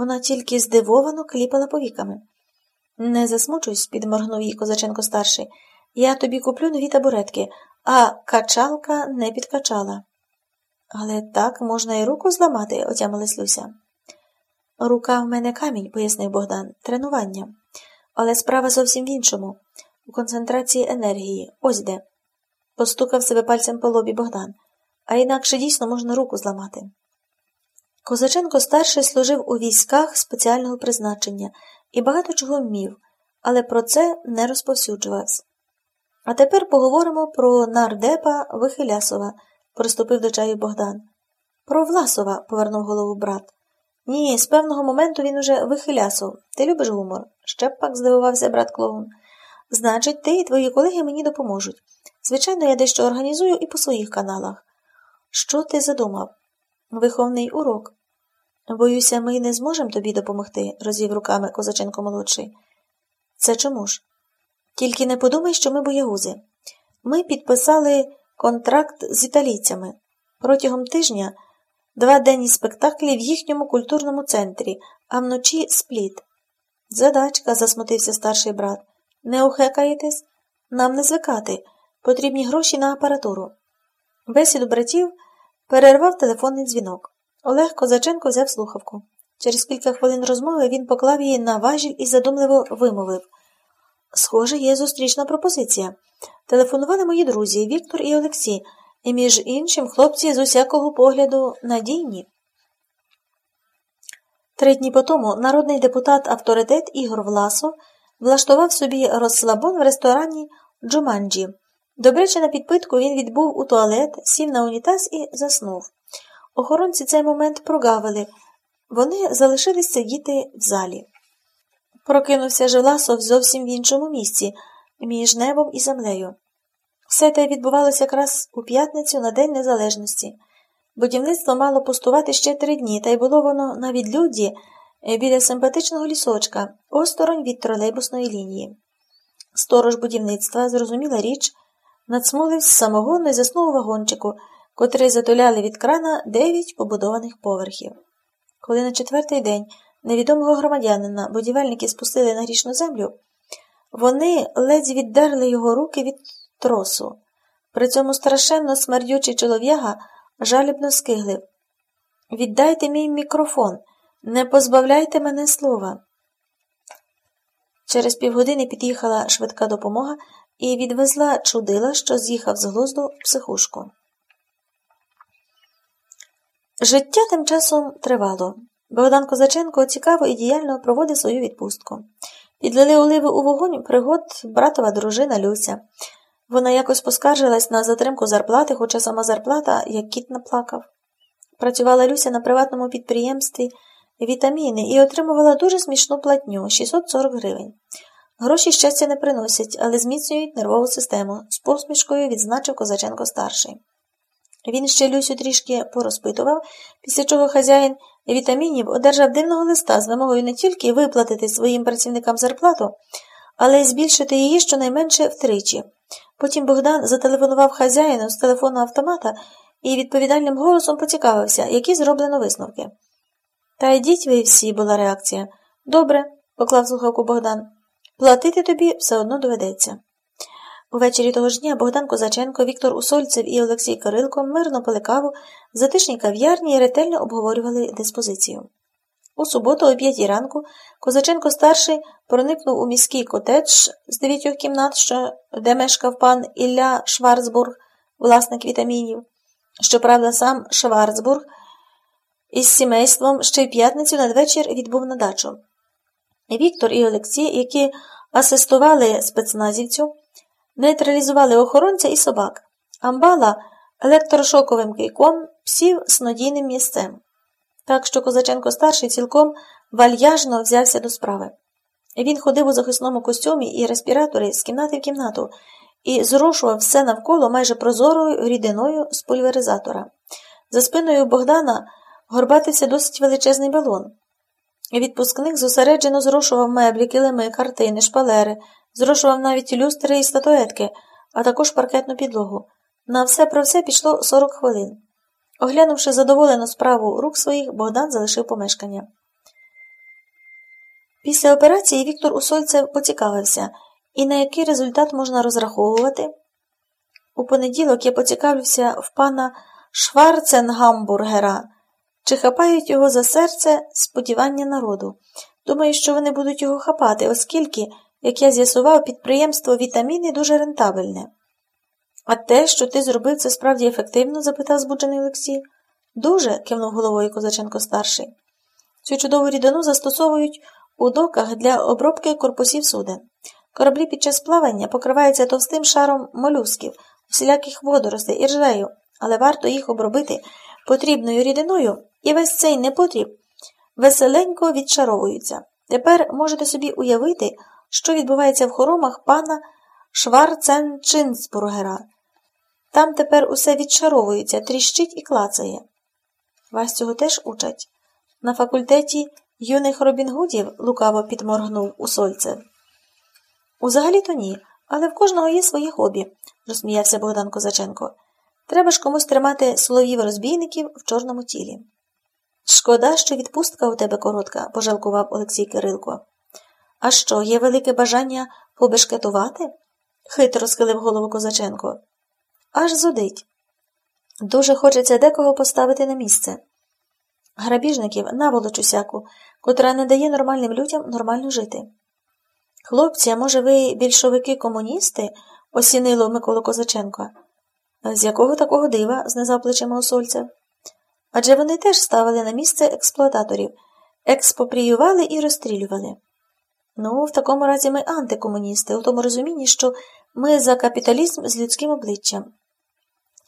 Вона тільки здивовано кліпала повіками. Не засмучусь, підморгнув їй Козаченко старший. Я тобі куплю нові табуретки, а качалка не підкачала. Але так можна і руку зламати, отямилась Люся. Рука в мене камінь, пояснив Богдан, тренування. Але справа зовсім в іншому, у концентрації енергії, ось де. Постукав себе пальцем по лобі Богдан, а інакше дійсно можна руку зламати. Козаченко старший служив у військах спеціального призначення і багато чого вмів, але про це не розповсюджувався. А тепер поговоримо про нардепа Вихилясова, приступив до чаю Богдан. Про Власова, повернув голову брат. Ні, з певного моменту він уже вихилясов. Ти любиш гумор? Ще пак здивувався брат клоун. Значить, ти і твої колеги мені допоможуть. Звичайно, я дещо організую і по своїх каналах. Що ти задумав? Виховний урок. Боюся, ми не зможемо тобі допомогти, розвів руками Козаченко молодший. Це чому ж? Тільки не подумай, що ми боягузи. Ми підписали контракт з італійцями. Протягом тижня два денні спектаклі в їхньому культурному центрі, а вночі спліт. Задачка, засмутився старший брат. Не ухекаєтесь? Нам не звикати. Потрібні гроші на апаратуру. Бесіду братів перервав телефонний дзвінок. Олег Козаченко взяв слухавку. Через кілька хвилин розмови він поклав її на важіль і задумливо вимовив. Схоже, є зустрічна пропозиція. Телефонували мої друзі Віктор і Олексій, і між іншим хлопці з усякого погляду надійні. Три дні по тому народний депутат авторитет Ігор Власов влаштував собі розслабон в ресторані Джуманджі. Добряче на підпитку він відбув у туалет, сів на унітаз і заснув. Охоронці цей момент прогавили. Вони залишились сидіти в залі. Прокинувся Желасов зовсім в іншому місці, між небом і землею. Все те відбувалося якраз у п'ятницю на День Незалежності. Будівництво мало пустувати ще три дні, та й було воно на відлюдді біля симпатичного лісочка, осторонь від тролейбусної лінії. Сторож будівництва, зрозуміла річ, надсмолив з самогону і заснув вагончику, котрий затуляли від крана дев'ять побудованих поверхів. Коли на четвертий день невідомого громадянина будівельники спустили на грішну землю, вони ледь віддерли його руки від тросу. При цьому страшенно смердючий чолов'яга жалібно скиглив. Віддайте мій мікрофон, не позбавляйте мене слова. Через півгодини під'їхала швидка допомога і відвезла чудила, що з'їхав з глузду психушку. Життя тим часом тривало. Богдан Козаченко цікаво і діяльно проводив свою відпустку. Підлили оливи у вогонь пригод братова дружина Люся. Вона якось поскаржилась на затримку зарплати, хоча сама зарплата, як кіт наплакав. Працювала Люся на приватному підприємстві вітаміни і отримувала дуже смішну платню 640 гривень. Гроші щастя не приносять, але зміцнюють нервову систему, з посмішкою відзначив Козаченко старший. Він ще Люсю трішки порозпитував, після чого хазяїн вітамінів одержав дивного листа з вимогою не тільки виплатити своїм працівникам зарплату, але й збільшити її щонайменше втричі. Потім Богдан зателефонував хазяїну з телефонного автомата і відповідальним голосом поцікавився, які зроблено висновки. Та йдіть ви всі, була реакція. Добре, поклав слухавку Богдан. Платити тобі все одно доведеться. Увечері того ж дня Богдан Козаченко, Віктор Усольцев і Олексій Кирилко мирно пили каву в затишній кав'ярні і ретельно обговорювали диспозицію. У суботу, о п'ятій ранку, Козаченко старший проникнув у міський котедж з дев'ятьох кімнат, що де мешкав пан Ілля Шварцбург, власник вітамінів. Щоправда, сам Шварцбург із сімейством ще й п'ятницю надвечір відбув на дачу. Віктор і Олексій, які асистували спецназівцю, нейтралізували охоронця і собак, амбала електрошоковим кийком псів снодійним місцем. Так що Козаченко старший цілком вальяжно взявся до справи. Він ходив у захисному костюмі і респіраторі з кімнати в кімнату і зрушував все навколо майже прозорою рідиною з пульверизатора. За спиною Богдана горбатився досить величезний балон. Відпускник зосереджено зрушував меблі, килими, картини, шпалери, зрушував навіть люстри і статуетки, а також паркетну підлогу. На все про все пішло 40 хвилин. Оглянувши задоволену справу рук своїх, Богдан залишив помешкання. Після операції Віктор Усольцев поцікавився, і на який результат можна розраховувати. У понеділок я поцікавився в пана Шварценгамбургера, чи хапають його за серце сподівання народу. Думаю, що вони будуть його хапати, оскільки, як я з'ясував, підприємство Вітаміни дуже рентабельне. А те, що ти зробив, це справді ефективно? запитав збуджений Олексій. Дуже, кивнув головою Козаченко старший. Цю чудову рідину застосовують у доках для обробки корпусів суден. Кораблі під час плавання покриваються товстим шаром молюсків, всіляких водоростей і ржею, але варто їх обробити потрібною рідиною, і весь цей непотріб веселенько відшаровуються. Тепер можете собі уявити, що відбувається в хоромах пана Шварценчинсбургера. Там тепер усе відшаровується, тріщить і клацає. Вас цього теж учать? На факультеті юних Робінгудів лукаво підморгнув у сольце. Узагалі то ні, але в кожного є своє хобі, розсміявся Богдан Козаченко. Треба ж комусь тримати соловів розбійників в чорному тілі. Шкода, що відпустка у тебе коротка, пожалкував Олексій Кирилко. А що, є велике бажання побешкетувати? хитро схилив голову Козаченко. Аж зудить. Дуже хочеться декого поставити на місце. Грабіжників наволоч усяку, котра не дає нормальним людям нормально жити. Хлопці, а може, ви більшовики-комуністи? осінило Миколу Козаченко. З якого такого дива? знизав плечима осольцев. Адже вони теж ставили на місце експлуататорів, експопріювали і розстрілювали. Ну, в такому разі ми антикомуністи, у тому розумінні, що ми за капіталізм з людським обличчям.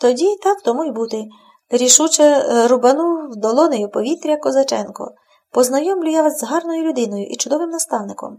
Тоді так тому й бути. Рішуче е, рубанув долонею повітря Козаченко. Познайомлю я вас з гарною людиною і чудовим наставником.